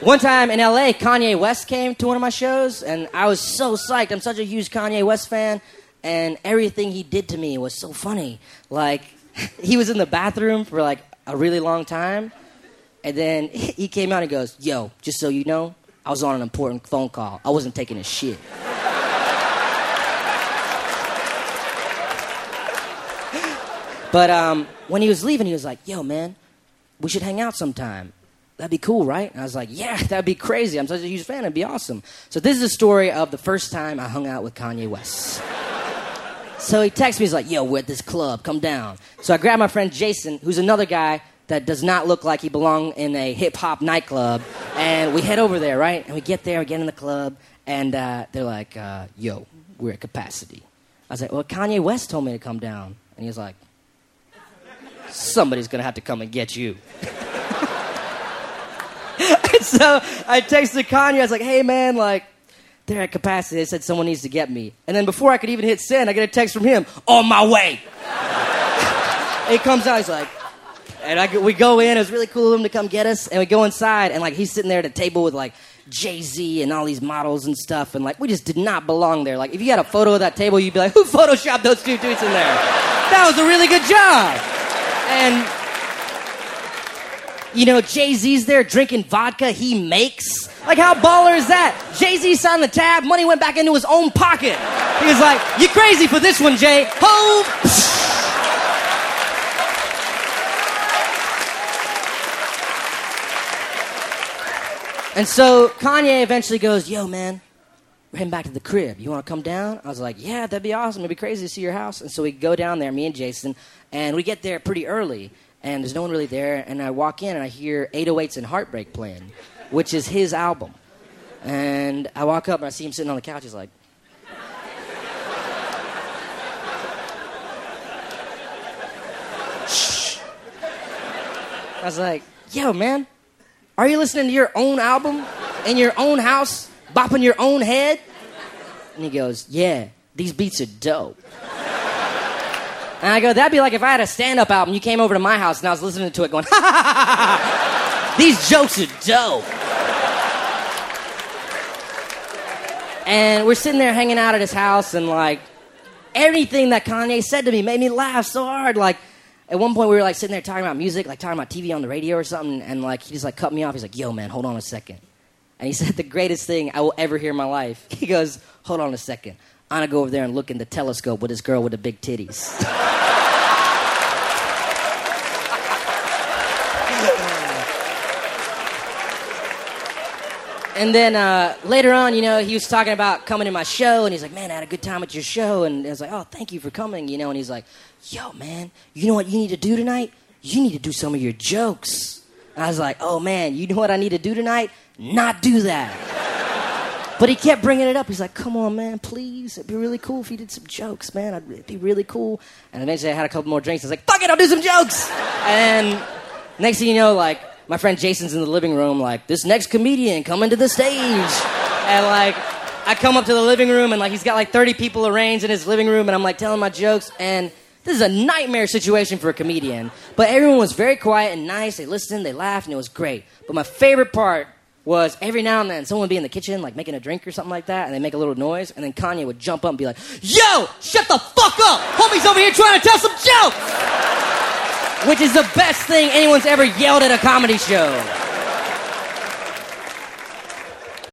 one time in LA, Kanye West came to one of my shows, and I was so psyched. I'm such a huge Kanye West fan, and everything he did to me was so funny. Like, he was in the bathroom for like a really long time, and then he came out and goes, Yo, just so you know, I was on an important phone call. I wasn't taking a shit. but um, when he was leaving, he was like, Yo, man, we should hang out sometime. That'd be cool, right? And I was like, Yeah, that'd be crazy. I'm such a huge fan. It'd be awesome. So, this is the story of the first time I hung out with Kanye West. So he texts me, he's like, yo, we're at this club, come down. So I grab my friend Jason, who's another guy that does not look like he belonged in a hip hop nightclub, and we head over there, right? And we get there, we get in the club, and uh, they're like, uh, yo, we're at capacity. I was like, well, Kanye West told me to come down. And he's like, somebody's gonna have to come and get you. so I texted Kanye, I was like, hey man, like, they're at capacity. They said someone needs to get me. And then before I could even hit send, I get a text from him, on my way. he comes out, he's like, and I, we go in. It was really cool of him to come get us. And we go inside, and like he's sitting there at a table with like Jay Z and all these models and stuff. And like we just did not belong there. Like if you had a photo of that table, you'd be like, who photoshopped those two dudes in there? That was a really good job. And you know, Jay Z's there drinking vodka he makes. Like, how baller is that? Jay Z signed the tab, money went back into his own pocket. He was like, You crazy for this one, Jay. Ho! And so Kanye eventually goes, Yo, man, we're heading back to the crib. You want to come down? I was like, Yeah, that'd be awesome. It'd be crazy to see your house. And so we go down there, me and Jason, and we get there pretty early, and there's no one really there. And I walk in and I hear 808s and Heartbreak playing, which is his album. And I walk up and I see him sitting on the couch. He's like, Shh. I was like, Yo, man, are you listening to your own album in your own house, bopping your own head? And he goes, Yeah, these beats are dope. And I go, That'd be like if I had a stand up album, you came over to my house and I was listening to it going, Ha ha ha ha! These jokes are dope. And we're sitting there hanging out at his house, and like, everything that Kanye said to me made me laugh so hard. Like, at one point we were like sitting there talking about music, like talking about TV on the radio or something, and like he just like cut me off. He's like, "Yo, man, hold on a second. And he said the greatest thing I will ever hear in my life. He goes, "Hold on a second. I'm gonna go over there and look in the telescope with this girl with the big titties." And then uh, later on, you know, he was talking about coming to my show, and he's like, "Man, I had a good time at your show." And I was like, "Oh, thank you for coming," you know. And he's like, "Yo, man, you know what you need to do tonight? You need to do some of your jokes." And I was like, "Oh man, you know what I need to do tonight? Not do that." but he kept bringing it up. He's like, "Come on, man, please. It'd be really cool if you did some jokes, man. It'd be really cool." And eventually, I had a couple more drinks. I was like, "Fuck it, I'll do some jokes." And next thing you know, like my friend Jason's in the living room, like, this next comedian coming to the stage. and like, I come up to the living room and like he's got like 30 people arranged in his living room and I'm like telling my jokes and this is a nightmare situation for a comedian. But everyone was very quiet and nice. They listened, they laughed, and it was great. But my favorite part was every now and then someone would be in the kitchen, like making a drink or something like that, and they make a little noise, and then Kanye would jump up and be like, Yo, shut the fuck up! Homie's over here trying to tell some jokes! Which is the best thing anyone's ever yelled at a comedy show.